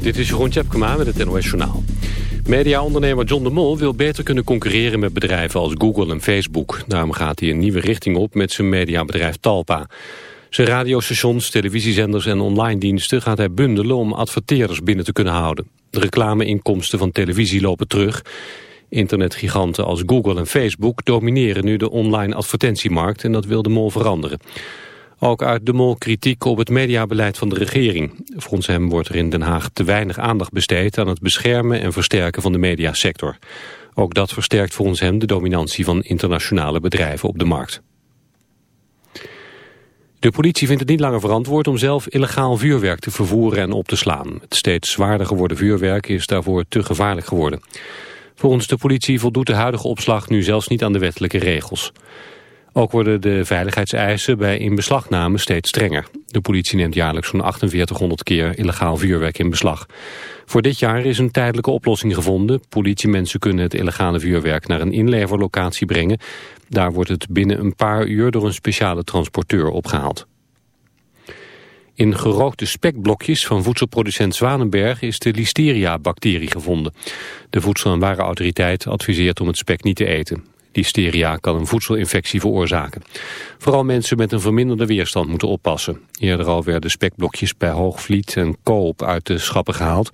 Dit is Jeroen Tjepkema met het NOS Journaal. Mediaondernemer John de Mol wil beter kunnen concurreren met bedrijven als Google en Facebook. Daarom gaat hij een nieuwe richting op met zijn mediabedrijf Talpa. Zijn radiostations, televisiezenders en online diensten gaat hij bundelen om adverteerders binnen te kunnen houden. De reclameinkomsten van televisie lopen terug. Internetgiganten als Google en Facebook domineren nu de online advertentiemarkt en dat wil de Mol veranderen. Ook uit de Mol kritiek op het mediabeleid van de regering. Volgens hem wordt er in Den Haag te weinig aandacht besteed aan het beschermen en versterken van de mediasector. Ook dat versterkt volgens hem de dominantie van internationale bedrijven op de markt. De politie vindt het niet langer verantwoord om zelf illegaal vuurwerk te vervoeren en op te slaan. Het steeds zwaarder geworden vuurwerk is daarvoor te gevaarlijk geworden. Volgens de politie voldoet de huidige opslag nu zelfs niet aan de wettelijke regels. Ook worden de veiligheidseisen bij inbeslagname steeds strenger. De politie neemt jaarlijks zo'n 4800 keer illegaal vuurwerk in beslag. Voor dit jaar is een tijdelijke oplossing gevonden. Politiemensen kunnen het illegale vuurwerk naar een inleverlocatie brengen. Daar wordt het binnen een paar uur door een speciale transporteur opgehaald. In gerookte spekblokjes van voedselproducent Zwanenberg is de listeria-bacterie gevonden. De Voedsel- en Warenautoriteit adviseert om het spek niet te eten. Listeria kan een voedselinfectie veroorzaken. Vooral mensen met een verminderde weerstand moeten oppassen. Eerder al werden spekblokjes bij Hoogvliet en Koop uit de schappen gehaald.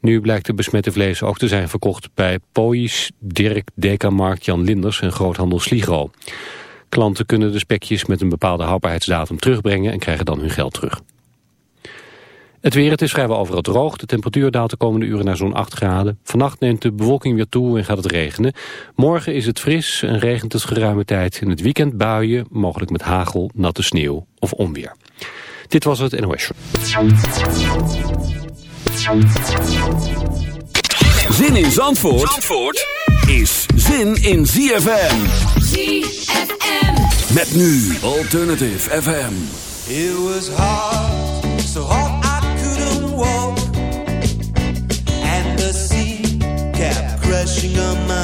Nu blijkt de besmette vlees ook te zijn verkocht bij Pois, Dirk, Dekamarkt, Jan Linders en groothandel Sligro. Klanten kunnen de spekjes met een bepaalde houdbaarheidsdatum terugbrengen en krijgen dan hun geld terug. Het weer, het is vrijwel overal droog. De temperatuur daalt de komende uren naar zo'n 8 graden. Vannacht neemt de bewolking weer toe en gaat het regenen. Morgen is het fris en regent het geruime tijd. In het weekend buien, mogelijk met hagel, natte sneeuw of onweer. Dit was het NOS. Zin in Zandvoort, Zandvoort is zin in ZFM. ZFM. Met nu Alternative FM. It was hard, so hard blushing on my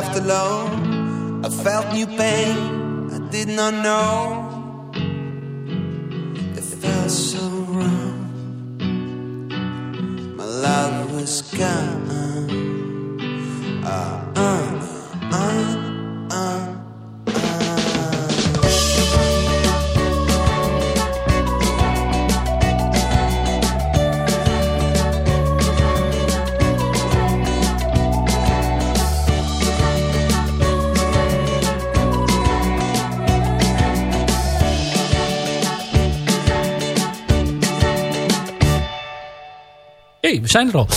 left alone. I felt new pain. I did not know. Zijn er al.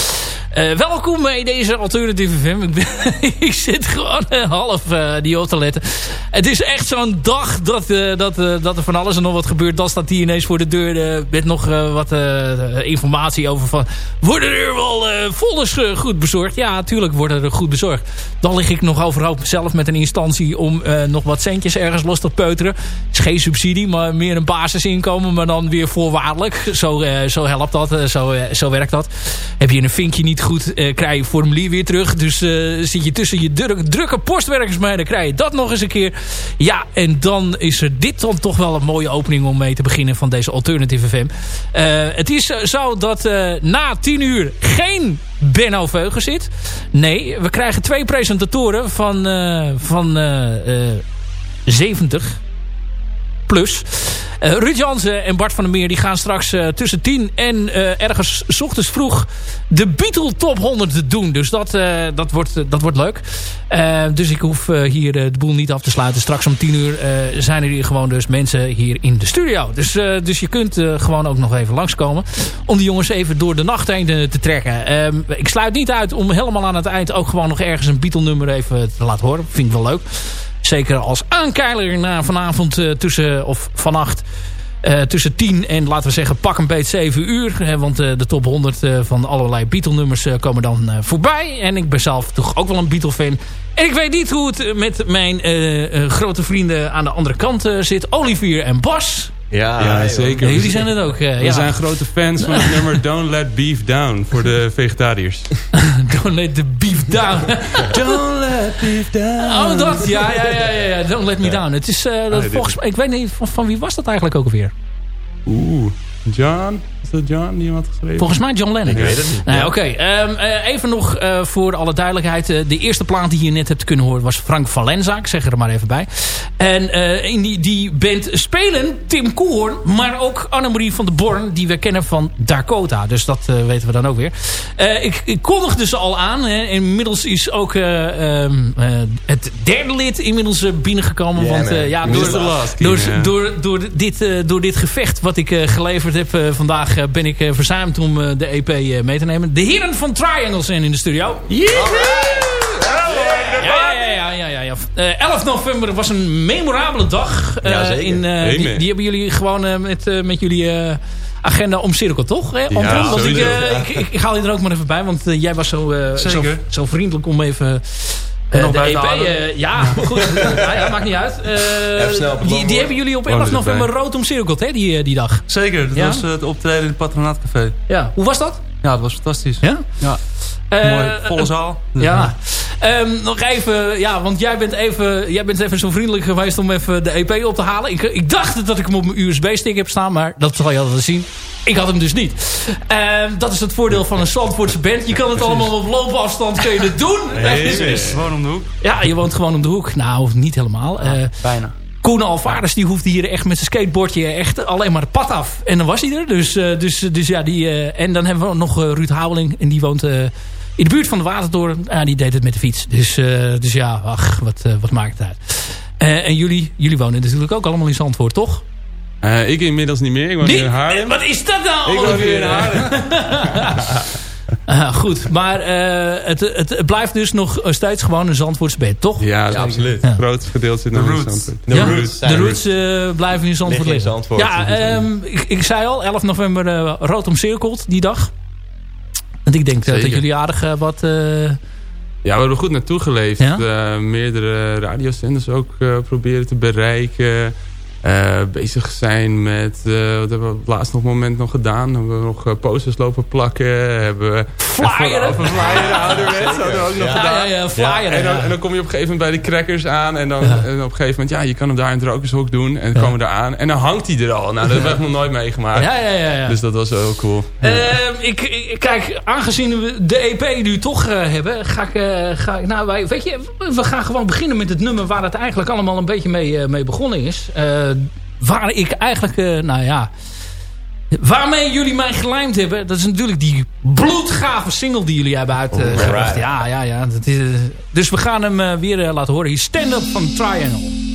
Uh, welkom in deze alternatieve FM. Ik, zit gewoon uh, half uh, die op te letten. Het is echt zo'n dag dat, dat, dat er van alles en nog wat gebeurt. Dan staat die ineens voor de deur met nog wat informatie over van... Worden er wel folders goed bezorgd? Ja, natuurlijk worden er goed bezorgd. Dan lig ik nog overhoop zelf met een instantie om nog wat centjes ergens los te peuteren. Is geen subsidie, maar meer een basisinkomen. Maar dan weer voorwaardelijk. Zo, zo helpt dat, zo, zo werkt dat. Heb je een vinkje niet goed, krijg je formulier weer terug. Dus zit je tussen je druk, drukke postwerkers mee, dan krijg je dat nog eens een keer. Ja, en dan is er dit dan toch wel een mooie opening om mee te beginnen van deze Alternative FM. Uh, het is zo dat na tien uur geen Benno Veugen zit. Nee, we krijgen twee presentatoren van, van 70 plus. Uh, Ruud Jansen en Bart van der Meer die gaan straks uh, tussen 10 en uh, ergens ochtends vroeg de Beatle Top 100 doen. Dus dat, dat, wordt, dat wordt leuk. dus ik hoef hier de boel niet af te sluiten. Straks om 10 uur zijn er hier gewoon dus mensen hier in de studio. Dus, dus je kunt gewoon ook nog even langskomen. Om die jongens even door de nacht heen te, te trekken. Ehm, ik sluit niet uit om helemaal aan het eind ook gewoon nog ergens een Beatle nummer even te laten horen. Vind ik wel leuk. Zeker als aankeiler na vanavond uh, tussen, of vannacht... Uh, tussen 10 en laten we zeggen pak een beet 7 uur. Hè, want uh, de top 100 uh, van allerlei Beatle nummers komen dan voorbij. En ik ben zelf toch ook wel een Beatle fan. En ik weet niet hoe het met mijn grote vrienden aan de andere kant zit. Olivier en Bas. Ja, ja zeker. Jullie zijn het ook. Uh, we ja. zijn grote fans van het nummer Don't Let Beef Down voor de vegetariërs. Don't let the beef down. Don't let beef down. Oh, dat. Ja, ja, ja. ja. Don't let me down. Het is, uh, dat, volgens ik weet niet, van, van wie was dat eigenlijk ook alweer? Oeh, John? John die had geschreven? Volgens mij John Lennon. Ik weet het niet. Nee, Oké, okay. um, uh, even nog uh, voor alle duidelijkheid. Uh, de eerste plaat die je net hebt kunnen horen was Frank Valenza. Ik zeg er maar even bij. En in die, die band spelen Tim Koehoorn, maar ook Annemarie van der Born. Die we kennen van Dakota. Dus dat weten we dan ook weer. ik, ik kondigde ze al aan. Hè. Inmiddels is ook um, het derde lid inmiddels binnengekomen. Yeah, want ja, door, door, door, door, dit, door dit gevecht wat ik geleverd heb vandaag ben ik uh, verzuimd om uh, de EP uh, mee te nemen. De heren van Triangle zijn in de studio. Ja, ja, ja, ja, ja. 11 november was een memorabele dag. ja, zeker. In, die, die, hebben jullie gewoon met, met jullie agenda omcirkeld, toch? Hè, ja, want ik, ik, ik, ik, haal je er ook maar even bij, want jij was zo, zo, zo, vriendelijk om even... Uh, de EP, uh, ja, goed. ja, ja, maakt niet uit. Uh, die, die hebben jullie op 11 november rood omcirkeld, hè, die, die dag. Zeker, dat ja? was het optreden in het Patronaatcafé. Ja, hoe was dat? Ja, dat was fantastisch. Ja? Ja. Mooi, volle zaal. Ja. Um, nog even, ja, want jij bent even, jij bent even zo vriendelijk geweest om even de EP op te halen. Ik, ik dacht dat ik hem op mijn USB-stick heb staan, maar dat zal je altijd zien. Ik had hem dus niet. Um, dat is het voordeel van een Zandvoortse band. Je kan het allemaal op loopafstand kun je het doen. Nee, dat is gewoon om de hoek. Ja, je woont gewoon om de hoek. Nou, niet helemaal. Ja, uh, bijna. Koen Alvarez die hoefde hier echt met zijn skateboardje echt alleen maar het pad af. En dan was hij er. Dus, dus, dus ja, die, uh, en dan hebben we nog Ruud Houweling. En die woont in de buurt van de Watertoren. Ja, die deed het met de fiets. Dus, dus ja, ach, wat, wat maakt het uit. en jullie, jullie wonen natuurlijk ook allemaal in Zandvoort, toch? Uh, ik inmiddels niet meer. Ik woon in Haarlem. Wat is dat nou? Ik woon weer in Haarlem. uh, goed, maar uh, het, het, blijft dus nog steeds gewoon een Zandvoortse bed, toch? Ja, ja absoluut. Ja. Groot gedeelte zit nog in Zandvoort. De ja, roots, de roots blijven in Zandvoort liggen. Ja, um, ik, ik, zei al, 11 november rood omcirkeld, die dag. Want ik denk dat jullie aardig wat... Ja, we hebben goed naartoe geleefd. Ja? meerdere radiozenders ook proberen te bereiken. Uh, bezig zijn met, uh, wat hebben we op het laatste nog moment nog gedaan? Hebben we nog uh, posters lopen plakken? Hebben we flyer? Een flyer ouderwets hadden we ook nog ja, gedaan. Ja, ja, flyer. en, dan, en, dan, kom je op een gegeven moment bij de crackers aan. En, dan, en op een gegeven moment, ja, je kan hem daar in het rokershoek doen. En dan komen we eraan. En dan hangt hij er al. Nou, dat hebben we nog nooit meegemaakt. Ja, ja, ja, ja. Dus dat was wel cool. Ehm, ik, ik, kijk, aangezien we de EP nu toch hebben, ga ik, ga ik, nou, wij, weet je, we gaan gewoon beginnen met het nummer waar het eigenlijk allemaal een beetje mee, mee begonnen is waar ik eigenlijk, uh, nou ja... Waarmee jullie mij gelijmd hebben, dat is natuurlijk die bloedgave single die jullie hebben uitgebracht. Right. Ja, ja, ja. Dat is, dus we gaan hem weer laten horen. Hier Stand Up van Triangle.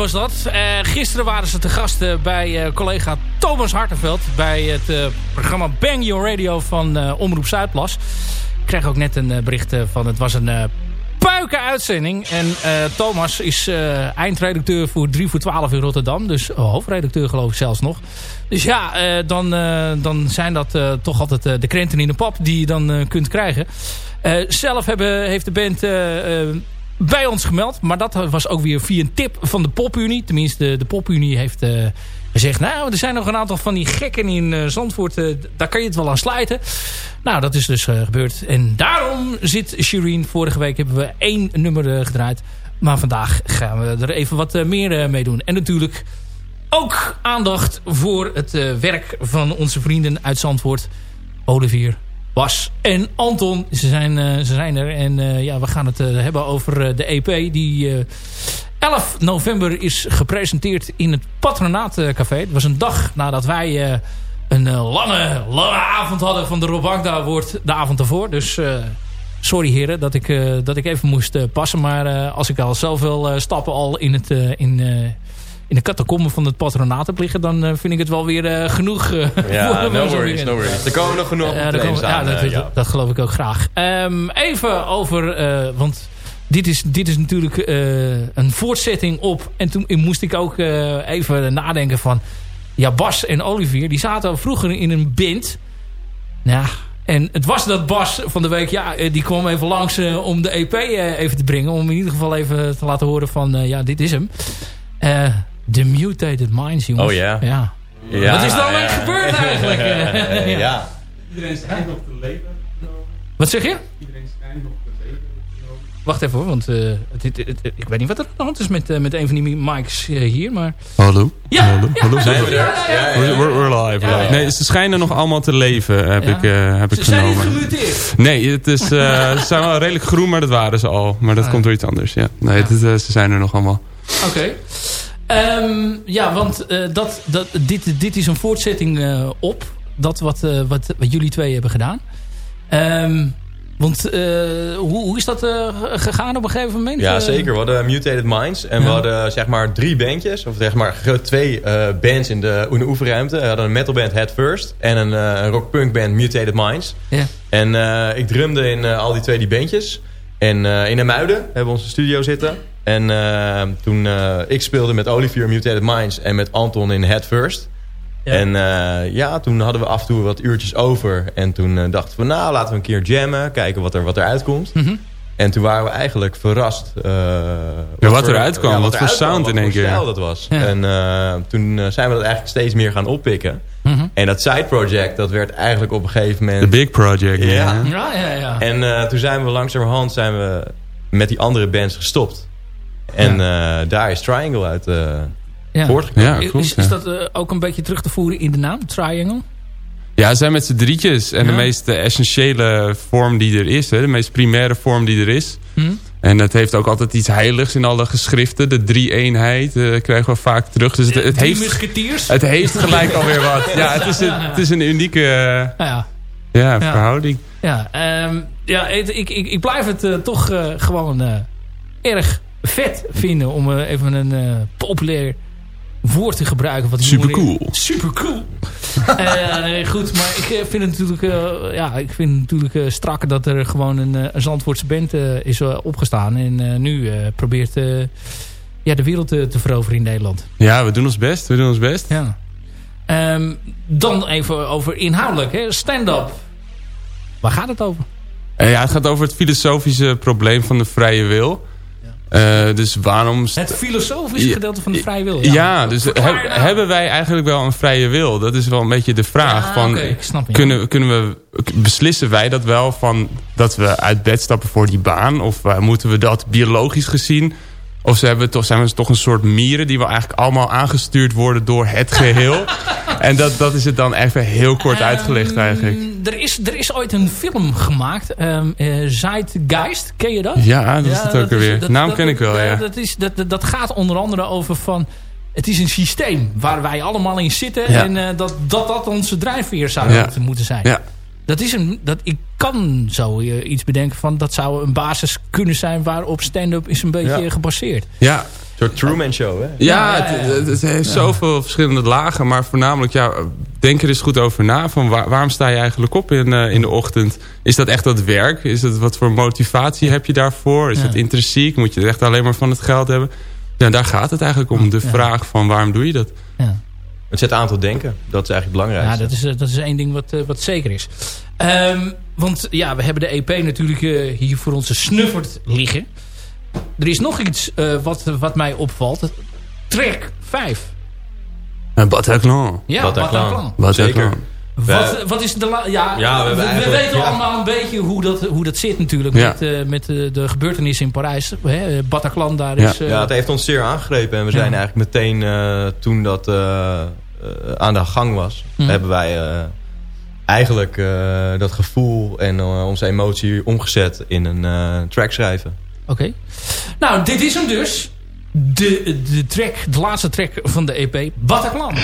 Was dat. Uh, gisteren waren ze te gast uh, bij uh, collega Thomas Hartenveld... bij het programma Bang Your Radio van Omroep Zuidplas. Ik kreeg ook net een bericht van... het was een puiken uitzending. En Thomas is eindredacteur voor 3 voor 12 in Rotterdam. Dus hoofdredacteur geloof ik zelfs nog. Dus ja, dan, dan zijn dat toch altijd de krenten in de pap... die je dan kunt krijgen. zelf hebben, heeft de band bij ons gemeld. Maar dat was ook weer via een tip van de Popunie. Tenminste, de Popunie heeft uh, gezegd... nou, er zijn nog een aantal van die gekken in uh, Zandvoort. Uh, daar kan je het wel aan sluiten. Nou, dat is dus gebeurd. En daarom zit Shireen. Vorige week hebben we één nummer gedraaid. Maar vandaag gaan we er even wat meer mee doen. En natuurlijk ook aandacht voor het werk van onze vrienden uit Zandvoort. Olivier Bas en Anton. Ze zijn, uh, ze zijn er. En uh, ja, we gaan het uh, hebben over de EP die 11 november is gepresenteerd in het Patronaatcafé. Het was een dag nadat wij een lange, lange avond hadden van de Rob Agda wordt de avond ervoor. Dus sorry heren dat ik, dat ik even moest passen. Maar als ik al zoveel stappen al in het... in, in de catacomben van het patronaat heb liggen... dan uh, vind ik het wel weer uh, genoeg. Uh, ja, no worries, no worries. Er komen nog genoeg op komen, ja, dat, dat, dat, geloof ik ook graag. Um, even over... want dit is, dit is natuurlijk een voortzetting op... en toen moest ik ook even nadenken van... ja, Bas en Olivier, die zaten vroeger in een band... Ja, en het was dat Bas van de week, ja, die kwam even langs om de EP even te brengen. Om in ieder geval even te laten horen van, ja, dit is hem. The Mutated Minds, jongens. Oh ja. Ja. ja Wat is dan ja, gebeurd eigenlijk? ja. ja. Iedereen schijnt nog te leven. Wat zeg je? Iedereen schijnt nog te leven. Wacht even hoor, want uh, het, het, het, ik weet niet wat er aan de hand is met, uh, met een van die mics uh, hier, maar... Hallo? Ja! Hallo? Ja, Hallo? Zijn we er? We're, we're live. live. Nee, ze schijnen nog allemaal te leven, heb ik, heb ik ze genomen. Ze zijn niet gemuteerd? Nee, het is, ze zijn wel redelijk groen, maar dat waren ze al. Maar dat ah. komt door iets anders, ja. Nee, het, ze zijn er nog allemaal. Oké. Okay. Um, ja, want uh, dat, dat, dit, dit is een voortzetting uh, op. Dat wat, uh, wat, wat jullie twee hebben gedaan. Um, want hoe, hoe is dat gegaan op een gegeven moment? Ja, zeker. We hadden Mutated Minds. En ja. we hadden zeg maar drie bandjes. Of zeg maar twee bands in de, in de oefenruimte. We hadden een metalband Head First. En een, een rock-punk band Mutated Minds. Ja. En ik drumde in al die twee die bandjes. En in de Muiden hebben we onze studio zitten. En uh, toen uh, ik speelde met Olivier Mutated Minds en met Anton in Head First. Ja. En uh, ja, toen hadden we af en toe wat uurtjes over. En toen dachten we, nou, laten we een keer jammen. Kijken wat er, wat er uitkomt. Mm -hmm. En toen waren we eigenlijk verrast. ja, wat eruit kwam. Ja, wat, wat voor sound in één keer. dat was. Ja. En toen zijn we dat eigenlijk steeds meer gaan oppikken. Mm -hmm. En dat side project, dat werd eigenlijk op een gegeven moment... The big project, ja. Ja, ja, ja. En toen zijn we langzamerhand zijn we met die andere bands gestopt. En ja. uh, daar is Triangle uit uh, ja. voortgekomen. Ja, klopt, is, is dat uh, ook een beetje terug te voeren in de naam, Triangle? Ja, ze zijn met z'n drietjes. En de meest essentiële vorm die er is. Hè, de meest primaire vorm die er is. Hm? En het heeft ook altijd iets heiligs in alle geschriften. De drie-eenheid uh, krijgen we vaak terug. Dus het, het heeft, het heeft gelijk alweer wat. Ja, het is een, het is een unieke uh, ja. Ja, verhouding. Ja, um, ja ik, ik, ik blijf het uh, toch gewoon erg vet vinden om uh, even een uh, populair woord te gebruiken. Wat super cool. Super cool. uh, goed, maar ik vind het natuurlijk, ja, ik vind het natuurlijk strak dat er gewoon een, een Zandvoortse band is opgestaan. En nu probeert ja, de wereld te, te, veroveren in Nederland. Ja, we doen ons best. We doen ons best. Ja. Um, dan even over inhoudelijk. Stand-up. Waar gaat het over? ja, het gaat over het filosofische probleem van de vrije wil. Uh, dus waarom... Het filosofische gedeelte van de vrije wil. Ja, ja dus he, hebben wij eigenlijk wel een vrije wil? Dat is wel een beetje de vraag. Ja, van, okay, kunnen, kunnen we, beslissen wij dat wel van dat we uit bed stappen voor die baan? Of uh, moeten we dat biologisch gezien... Of ze hebben toch, zijn we toch een soort mieren die wel eigenlijk allemaal aangestuurd worden door het geheel. en dat, dat is het dan even heel kort uitgelegd eigenlijk. Er, is, er is ooit een film gemaakt, um, uh, Zeitgeist, ken je dat? Ja, dat is het ook alweer. Naam dat, ken ik wel, ja. Dat, is, dat, dat gaat onder andere over van... Het is een systeem waar wij allemaal in zitten. Ja. En uh, dat, dat dat onze drijfveer zou ja. moeten zijn. Ja. Dat is een, dat, ik kan zo iets bedenken van dat zou een basis kunnen zijn waarop stand-up is een beetje gebaseerd. Ja, soort Truman Show, hè? Ja, het, het, heeft zoveel verschillende lagen. Maar voornamelijk, ja, denk er eens goed over na. Van waarom sta je eigenlijk op in, uh, in de ochtend? Is dat echt dat werk? Is dat wat voor motivatie heb je daarvoor? Is ja. het intrinsiek? Moet je het echt alleen maar van het geld hebben? Ja, daar gaat het eigenlijk om. De vraag van waarom doe je dat? Ja. Het zet aan tot denken. Dat is eigenlijk belangrijk. Ja, dat is, dat is één ding wat, wat zeker is. Um, want ja, we hebben de EP natuurlijk uh, hier voor onze snuffert liggen. Er is nog iets uh, wat, wat mij opvalt. Track 5. En Bataclan. Ja, Bataclan. Bataclan. Wat, wat is de ja, ja, we, we, we weten ja. allemaal een beetje hoe dat, hoe dat zit natuurlijk ja. met, uh, met uh, de gebeurtenissen in Parijs. Hè, Bataclan daar is... Uh, ja, het heeft ons zeer aangegrepen. En we zijn eigenlijk meteen toen dat aan de gang was... Hm. hebben wij eigenlijk dat gevoel en onze emotie omgezet in een track schrijven. Oké. Nou, dit is hem dus. De, de track, de laatste track van de EP, Bataclan.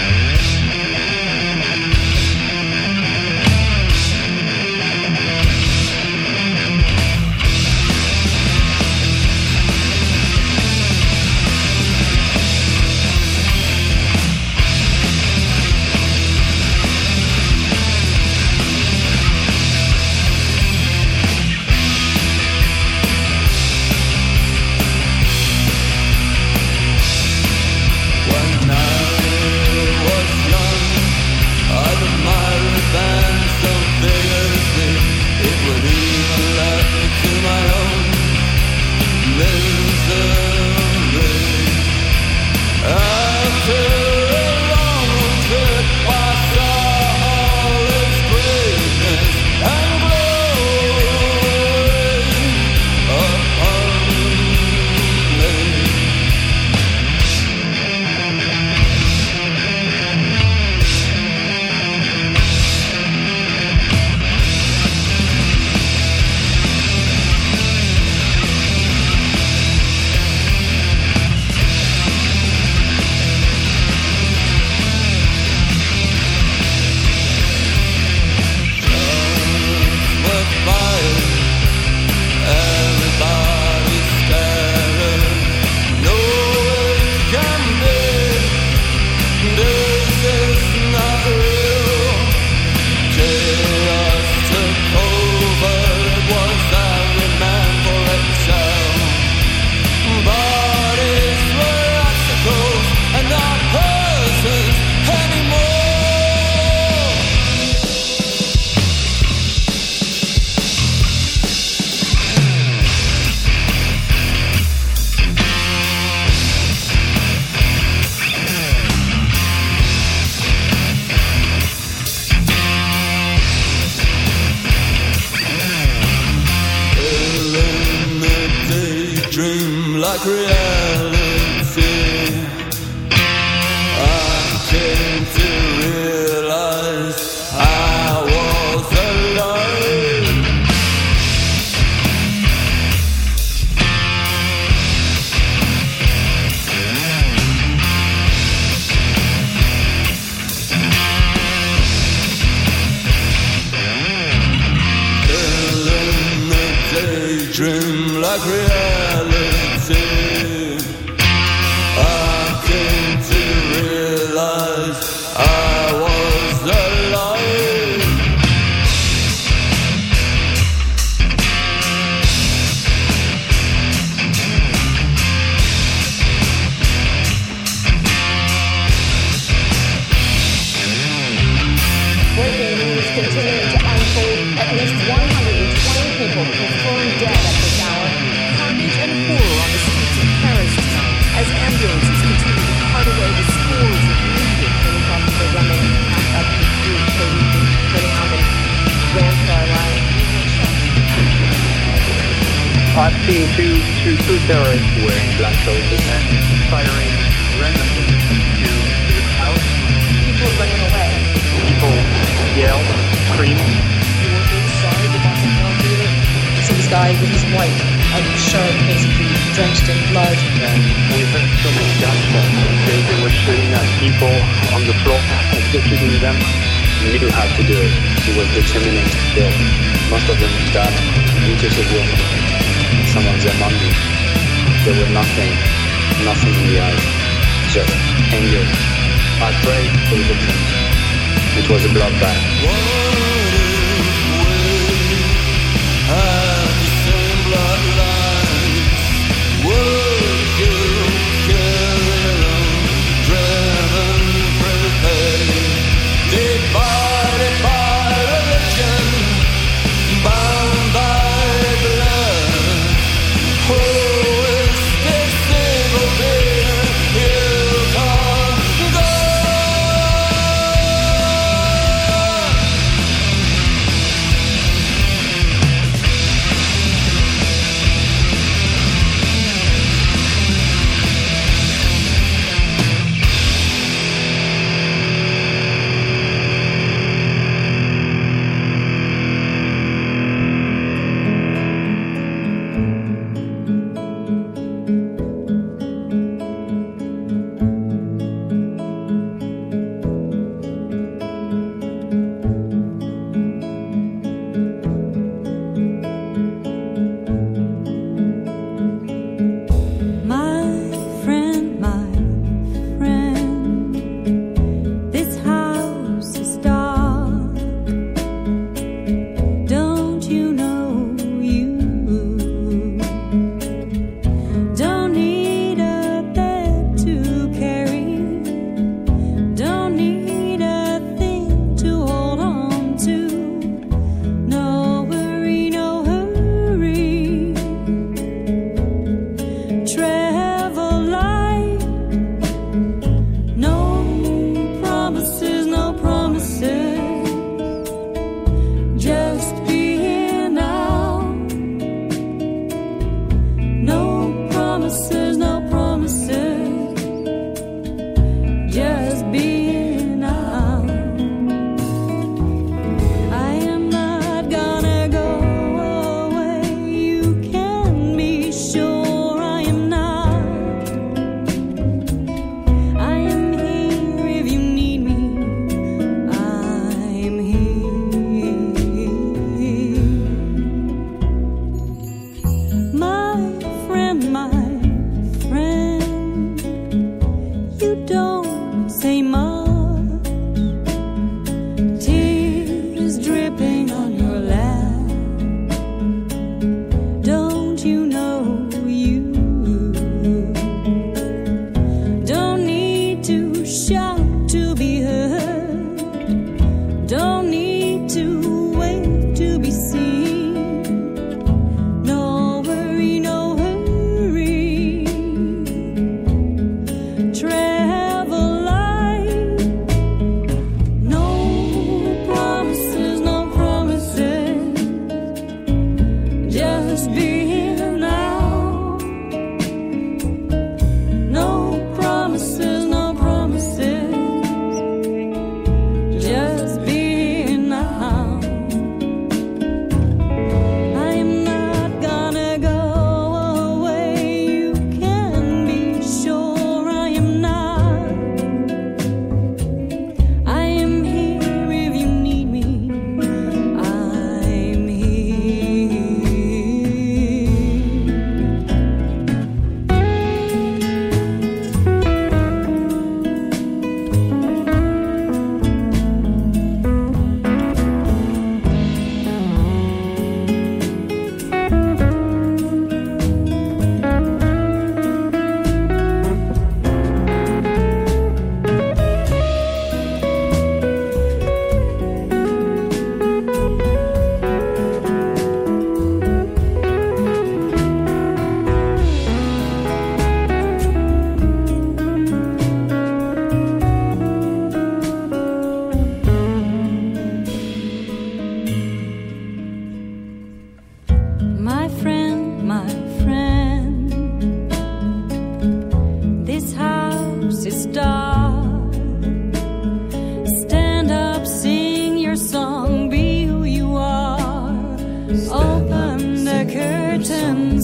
continuing to unfold. At least 120 people confirmed dead at this hour. Carnage and horror on the streets of Paris tonight as ambulances continue to cart away the scores of wounded helicopters are running up the street, Parisian, Greyhound, and Rampart Line. I've seen two, two, two terrorists wearing black clothes and firing. sky with his white and shirt basically drenched in blood. We heard so many gunshots. They, were shooting at people on the floor, executing them. We knew how to do it. He was determined to kill. Most of them died. Meters of women. Some of them only. They were nothing. Nothing in the eyes. Just anger. I prayed for the victims. It was a bloodbath.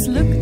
just looked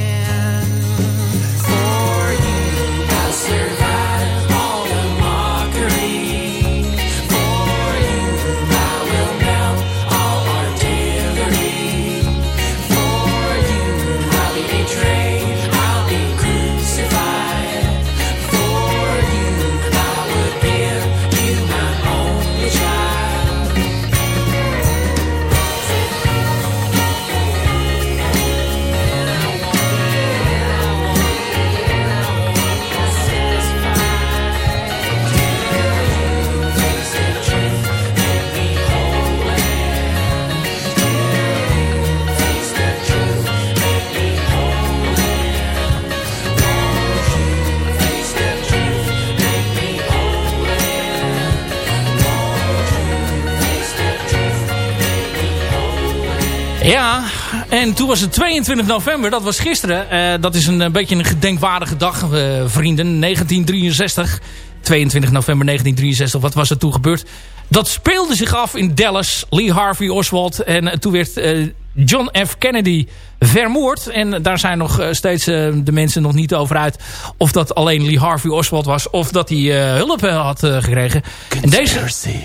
Ja, en toen was het 22 november, dat was gisteren. Eh, dat is een, eh, beetje een gedenkwaardige dag, eh, vrienden. 1963, 22 november 1963, wat was er toen gebeurd? Dat speelde zich af in Dallas, Lee Harvey Oswald. En eh, toen werd eh, John F. Kennedy vermoord. En daar zijn nog eh, steeds de mensen nog niet over uit... of dat alleen Lee Harvey Oswald was... of dat hij hulp had gekregen. En deze,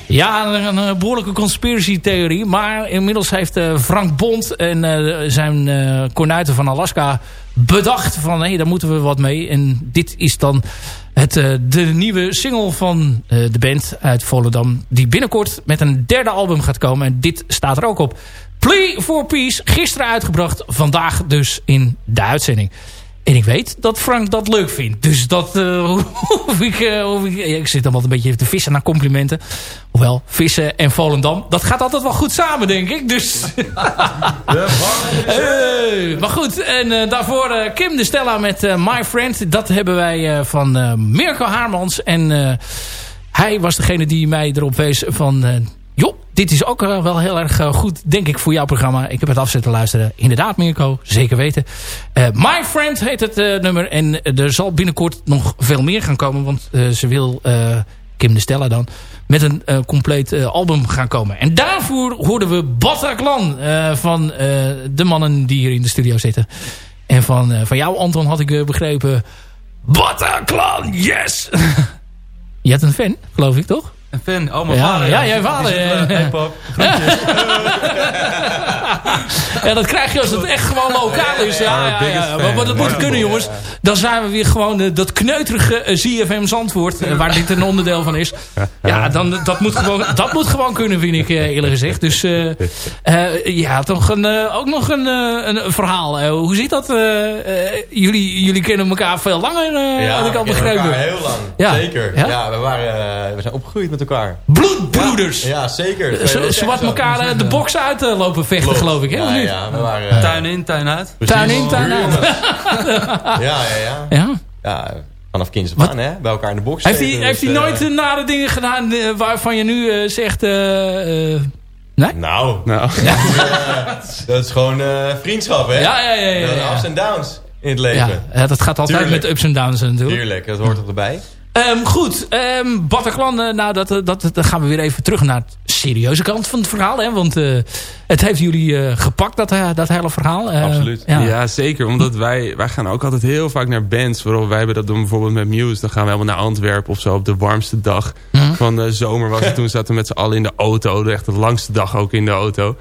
ja, een, een behoorlijke conspiracy-theorie. Maar inmiddels heeft Frank Bond en zijn eh kornuiten van Alaska bedacht... van hé, daar moeten we wat mee. En dit is dan het, eh, de nieuwe single van eh, de band uit Volendam... die binnenkort met een derde album gaat komen. En dit staat er ook op. Plea for Peace, gisteren uitgebracht. Vandaag dus in de uitzending. En ik weet dat Frank dat leuk vindt. Dus dat eh, hoef ik, eh, hoef ik... ja, Ik zit dan altijd een beetje te vissen naar complimenten. Hoewel, vissen en Volendam, dat gaat altijd wel goed samen, denk ik. Dus... Maar goed, en eh, daarvoor Kim de Stella met My Friend. Dat hebben wij van Mirko Haarmans. En hij was degene die mij erop wees van... joh, dit is ook eh, wel heel erg eh, goed, denk ik, voor jouw programma. Ik heb het afzetten luisteren. Inderdaad, Mirko, zeker weten. Eh, My Friend heet het nummer. En er zal binnenkort nog veel meer gaan komen. Want ze wil, Kim de Stella dan, met een compleet album gaan komen. En daarvoor hoorden we Bataclan van de mannen die hier in de studio zitten. En van, van jou, Anton, had ik begrepen... Bataclan, yes! Je hebt een fan, geloof ik, toch? Een fan, oh mijn Ja, vader. ja, jij vader, zit, ja. eh, Hey pap, Ja, dat krijg je als het echt gewoon lokaal is. Ja, ja, ja. Maar, maar dat moet kunnen, jongens. Dan zijn we weer gewoon eh, dat kneuterige ZFM Zandvoort, eh, waar dit een onderdeel van is. Ja, dan, dat, moet gewoon, dat moet gewoon kunnen, vind ik eh, eerlijk gezegd. Dus eh, eh, ja, toch een, eh, ook nog een, eh, een verhaal. Hoe zit dat? jullie, jullie kennen elkaar veel langer, eh, had ik al begrepen. elkaar heel lang. Ja. Zeker. Ja? Ja, we, waren, we zijn opgegroeid met elkaar. Bloedbroeders! Ja, ja, zeker. Dat Ze wat elkaar eh, de box uit eh, lopen vechten, Klopt. geloof ik. Hè? of Ja, niet? ja, we waren... eh, tuin in, tuin uit. precies. Tuin in, tuin uit. Ja, ja, ja. Ja. ja vanaf kinds af aan, hè. Bij elkaar in de box Heeft hij, zitten, heeft hij dus, nooit eh, eh, nare dingen gedaan eh, waarvan je nu eh, zegt... eh, eh, nee? Nou, Nou, dat is gewoon eh, vriendschap, hè. Ja, ja, ja. ja, ups en downs in het leven. ja, dat gaat altijd Tuurlijk. met ups en downs eh, natuurlijk. Tuurlijk, dat hoort erbij. Ehm, goed, ehm Bataclan, eh, nou dat, eh, dat, dan gaan we weer even terug naar het serieuze kant van het verhaal. Hè? Want eh, het heeft jullie gepakt, dat, dat hele verhaal. Eh, Absoluut. Ja. Ja. zeker. Omdat wij, wij gaan ook altijd heel vaak naar bands. Vooral wij hebben dat doen bijvoorbeeld met Muse. Dan gaan we helemaal naar Antwerpen of zo op de warmste dag van de zomer was het. Toen zaten we met z'n allen in de auto. De echt de langste dag ook in de auto.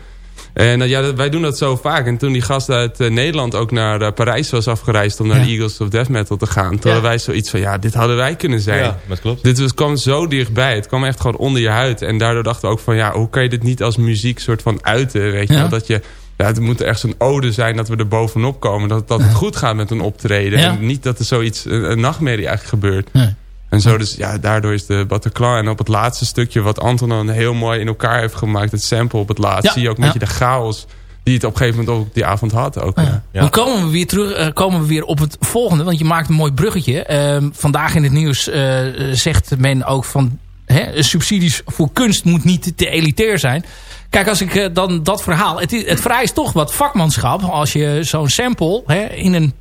En eh, ja, dat- wij doen dat zo vaak. En toen die gast uit eh, Nederland ook naar eh, Parijs was afgereisd... om naar de Eagles of Death Metal te gaan... toen hadden wij zoiets van, ja, dit hadden wij kunnen zijn. Ja, dat klopt. Dit was, kwam zo dichtbij. Het kwam echt gewoon onder je huid. En daardoor dachten we ook van, ja, hoe kan je dit niet als muziek soort van uiten? Weet je Ja. wel? Dat je... Ja, het moet echt zo'n ode zijn dat we er bovenop komen. Dat, dat het goed gaat met een optreden. Ja. En niet dat er zoiets, een, een nachtmerrie eigenlijk gebeurt. Nee. En zo dus, ja, daardoor is de Bataclan. En op het laatste stukje wat Anton dan heel mooi in elkaar heeft gemaakt. Het sample op het laatst. Ja, Zie je ook een ja. beetje de chaos die het op een gegeven moment ook die avond had. Ook, ja. Dan komen we weer terug, eh, komen we weer op het volgende. Want je maakt een mooi bruggetje. Ehm, vandaag in het nieuws eh, zegt men ook van... Hè, subsidies voor kunst moet niet te elitair zijn. Kijk, als ik eh, dan dat verhaal... Het, is- het vereist toch wat vakmanschap... als je zo'n sample hè, in een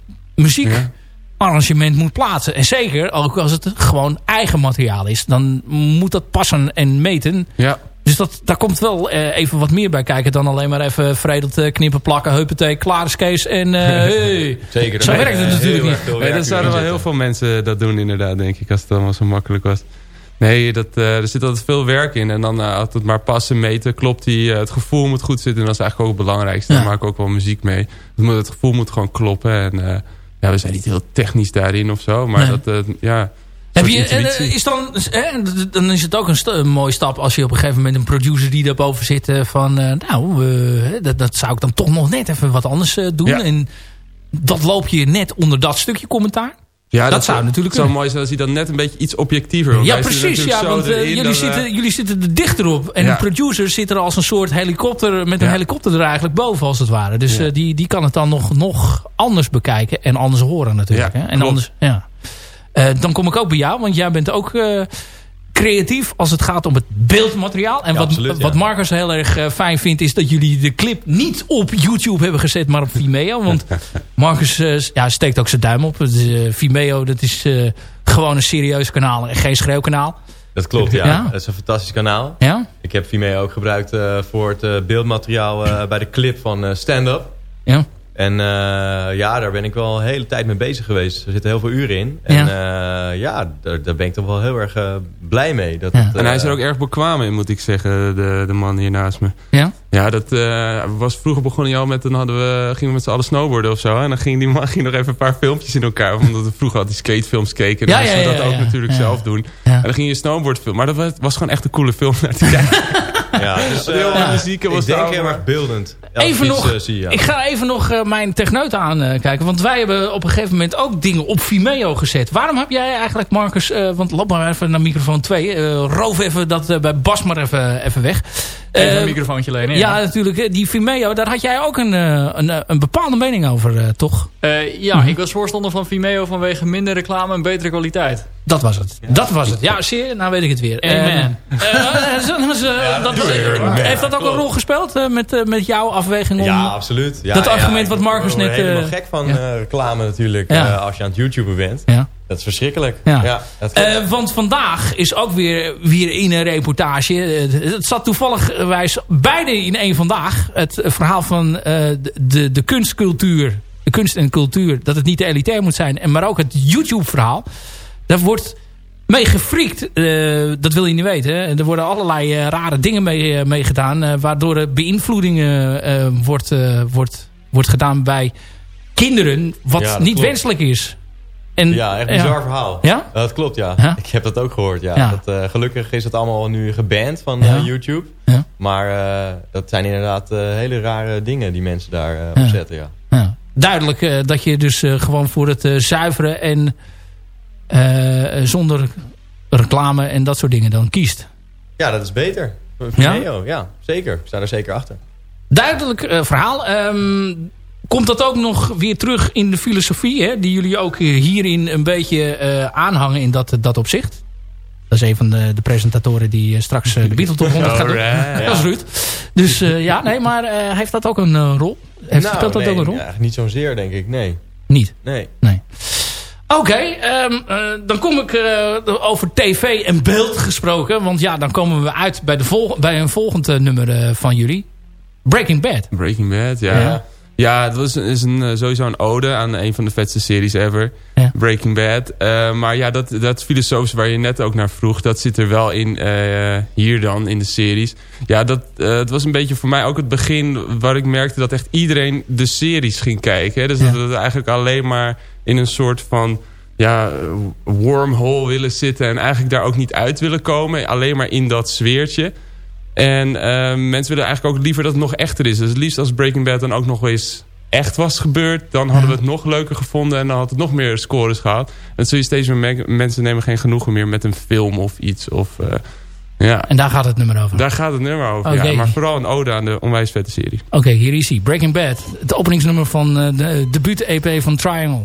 muziekarrangement moet plaatsen. En zeker ook als het gewoon eigen materiaal is. Dan moet dat passen en meten. Ja. Dus dat, daar komt wel eh, even wat meer bij kijken... dan alleen maar even vredeld eh, knippen, plakken, huppatee, klaar is Kees. En eh, hey. Zeker. Zo werkt het natuurlijk niet. Nee, dan zouden wel heel veel mensen dat doen inderdaad, denk ik. Als het allemaal zo makkelijk was. Nee, dat, eh, er zit altijd veel werk in. En dan uh, altijd maar passen, meten. Klopt die, uh, het gevoel moet goed zitten. En dat is eigenlijk ook het belangrijkste. Ja. Daar maak ik ook wel muziek mee. Het, moet, het gevoel moet gewoon kloppen. En uh, ja, we zijn niet heel technisch daarin of zo. Maar Nee. dat, uh, ja... Heb je, intuïtie. eh, is dan, eh, dan is het ook een, een mooie stap als je op een gegeven moment een producer die daarboven zit eh, van eh, nou, eh, dat, dat zou ik dan toch nog net even wat anders eh, doen. Ja. En dat loop je net onder dat stukje commentaar. Ja, dat, zou natuurlijk zo mooi zijn als hij dan net een beetje iets objectiever. Ja, precies. Ja, want eh, jullie, zitten, jullie zitten er dichter op. En Ja. de producer zit er als een soort helikopter... met een Ja. helikopter er eigenlijk boven, als het ware. Dus Ja. eh, die, die kan het dan nog, nog anders bekijken. En anders horen natuurlijk. Hè? En klopt. anders, ja. Eh, dan kom ik ook bij jou. Want jij bent ook eh, creatief als het gaat om het beeldmateriaal. En Ja, wat, absoluut, ja. wat Marcus heel erg eh, fijn vindt... is dat jullie de clip niet op YouTube hebben gezet... maar op Vimeo. Want Marcus eh, ja, steekt ook zijn duim op. Eh, Vimeo, dat is gewoon een serieus kanaal. En geen schreeuwkanaal. Dat klopt, ja. Ja? Dat is een fantastisch kanaal. Ja? Ik heb Vimeo ook gebruikt voor het beeldmateriaal bij de clip van eh, Stand Up. Ja. En eh, ja, daar ben ik wel een hele tijd mee bezig geweest. Er zitten heel veel uren in. En ja, ja daar, daar ben ik toch wel heel erg eh, blij mee. Dat het, En hij is er eh, ook erg bekwaam in, moet ik zeggen, de, de man hier naast me. Ja? Ja, dat eh, was vroeger begonnen hij al met, dan hadden we, gingen we met z'n allen snowboarden of zo. En dan ging die man ging nog even een paar filmpjes in elkaar. Omdat we vroeger al die skatefilms keken. En Ja, dan ja, we dat ja, ook ja. natuurlijk Ja. zelf doen. Ja. En dan ging je snowboard filmen. Maar dat was, was gewoon echt een coole film naar te kijken. Ja, dus, Heel eh, veel muziek en was ik denk daar heel erg beeldend. Even nog, eh, zie, ik ga even nog eh, mijn techneut aankijken. want wij hebben op een gegeven moment ook dingen op Vimeo gezet. Waarom heb jij eigenlijk, Marcus... eh, want loop maar even naar microfoon 2. eh, roof even dat bij Bas maar even, even weg. Even Eh, een microfoontje lenen. ja, natuurlijk. eh, Die Vimeo, daar had jij ook een, eh, een, eh, een bepaalde mening over, eh, toch? Eh, ja, Mhm. ik was voorstander van Vimeo vanwege minder reclame en betere kwaliteit. Dat was het. Dat was het. Ja, zie je? Nou weet ik het weer. Amen. Eh, eh, heeft dat ook een rol gespeeld eh, met, eh, met jouw afweging om... Ja, absoluut. Ja, dat ja, argument ik wat Marcus er net... helemaal eh, gek van ja. eh, reclame natuurlijk. Ja. eh, als je aan het YouTuber bent. Dat is verschrikkelijk. Ja. dat Eh, want vandaag is ook weer, weer in een reportage. eh, Het zat toevallig wijs beide in één vandaag. Het verhaal van eh, de, de, de kunstcultuur. De kunst en cultuur. Dat het niet te elitair moet zijn. En maar ook het YouTube verhaal. Daar wordt mee gefriekt. eh, dat wil je niet weten. Hè. Er worden allerlei eh, rare dingen mee, eh, mee gedaan. eh, waardoor er beïnvloeding eh, eh, wordt, eh, wordt, wordt gedaan bij kinderen. Wat Ja, niet klopt. wenselijk is. En, ja, echt een bizar verhaal. Ja? Dat klopt, ja. Ja? Ik heb dat ook gehoord, ja. Dat, eh, gelukkig is het allemaal nu geband van eh, YouTube. Ja. Maar eh, dat zijn inderdaad hele rare dingen die mensen daar eh, Ja. Duidelijk dat je dus gewoon voor het zuiveren en zonder reclame en dat soort dingen dan kiest. Ja, dat is beter. Ja? Ja? zeker. Ik sta er zeker achter. Duidelijk verhaal. Ehm, komt dat ook nog weer terug in de filosofie, hè, die jullie ook eh, hierin een beetje eh, aanhangen in dat, dat opzicht? Dat is een van de, de presentatoren die eh, straks de Beatle Top 100 gaat doen. Dat is Ruud. Dus eh, ja, nee, maar eh, heeft dat ook een rol? Heeft, nou, speelt dat nee, ook een rol? ja, niet zozeer, denk ik. Nee. Niet? Nee. Nee. Oké, ehm, eh, dan kom ik eh, over tv en beeld gesproken. Want ja, dan komen we uit bij, de vol bij een volgend nummer van jullie. Breaking Bad. Breaking Bad, ja. Ja. Ja, het was, is een, eh, sowieso een ode aan een van de vetste series ever. Breaking Bad. Eh, maar ja, dat, dat filosofische waar je net ook naar vroeg... dat zit er wel in eh, hier dan, in de series. Ja, dat, het was een beetje voor mij ook het begin... waar ik merkte dat echt iedereen de series ging kijken. Hè? Dus dat we eigenlijk alleen maar in een soort van... Ja, wormhole willen zitten... en eigenlijk daar ook niet uit willen komen. Alleen maar in dat sfeertje. En eh, mensen willen eigenlijk ook liever dat het nog echter is. Dus het liefst als Breaking Bad dan ook nog eens echt was gebeurd... dan hadden we het nog leuker gevonden en dan had het nog meer scores gehad. En zul je steeds meer me- mensen nemen geen genoegen meer met een film of iets. Of, eh, ja. En daar gaat het nummer over. Daar gaat het nummer over, ja. Maar vooral een ode aan de onwijs vette serie. Oké, hier is hij. Breaking Bad. Het openingsnummer van eh, de debuut-EP van Triangle.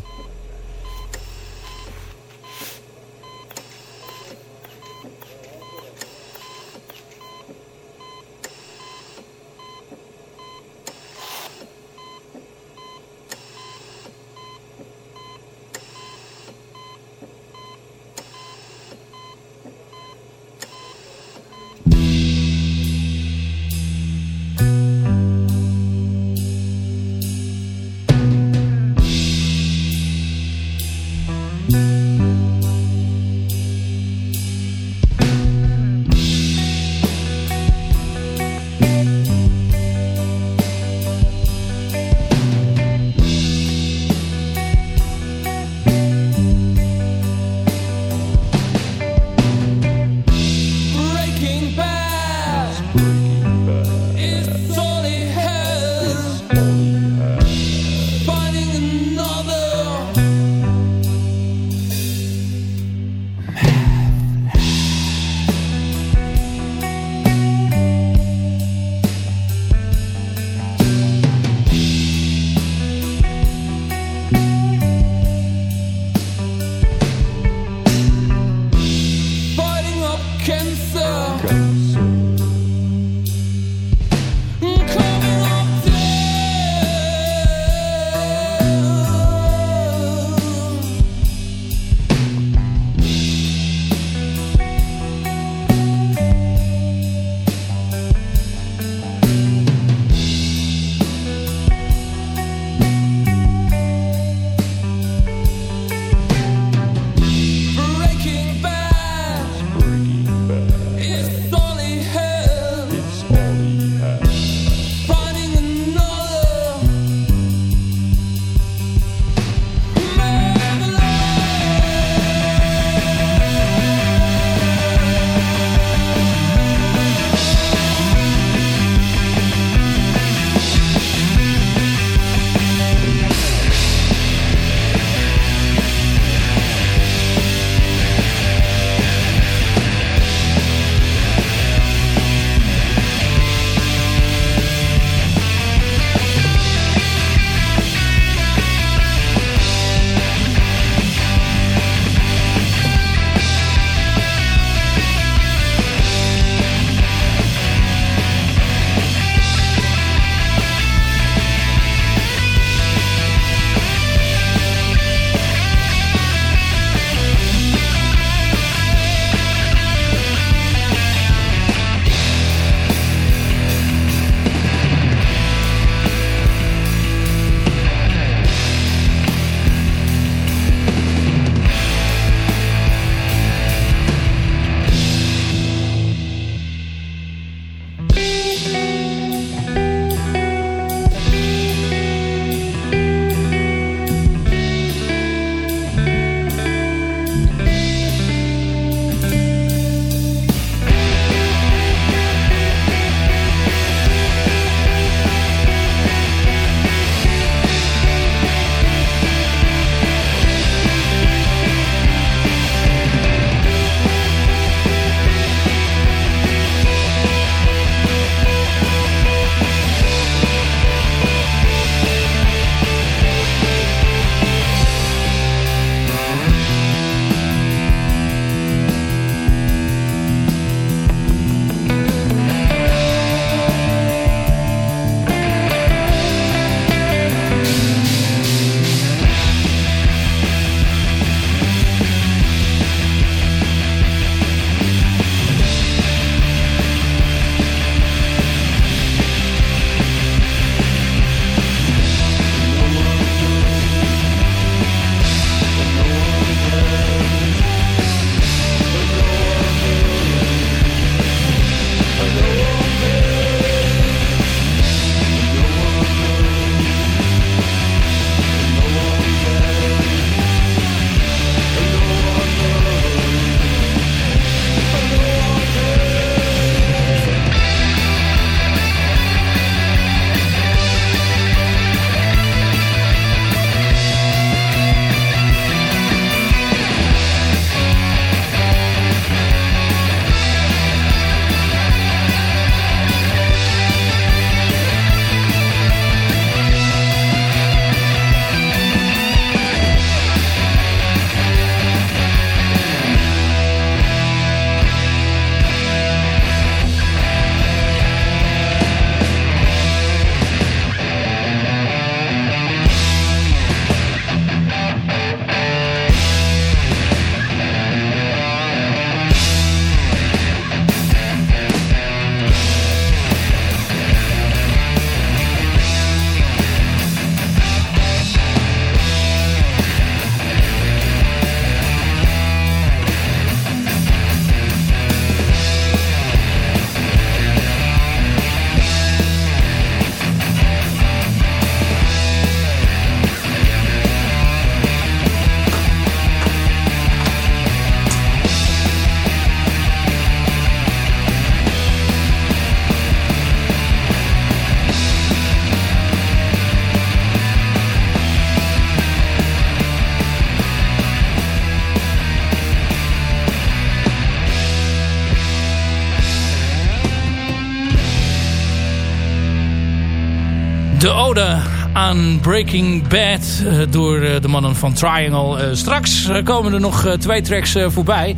Breaking Bad uh, door uh, de mannen van Triangle. Uh, straks komen er nog twee tracks voorbij.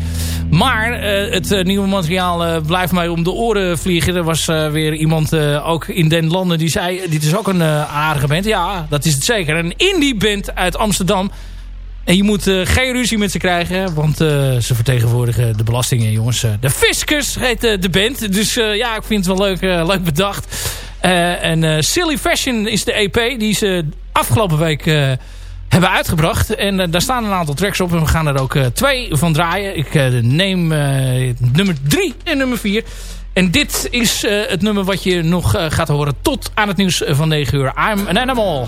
Maar het nieuwe materiaal blijft mij om de oren vliegen. Er was weer iemand ook in den landen die zei... dit is ook een aardige band. Ja, dat is het zeker. Een indie band uit Amsterdam. En je moet geen ruzie met ze krijgen. Want ze vertegenwoordigen de belastingen, jongens. de Fiscus heet de band. Dus ja, ik vind het wel leuk, leuk bedacht. Uh, en uh, Silly Fashion is de EP die ze afgelopen week uh, hebben uitgebracht. En daar staan een aantal tracks op. En we gaan er ook twee van draaien. Ik neem nummer drie en nummer vier. En dit is het nummer wat je nog gaat horen tot aan het nieuws van 9 uur. I'm an Animal.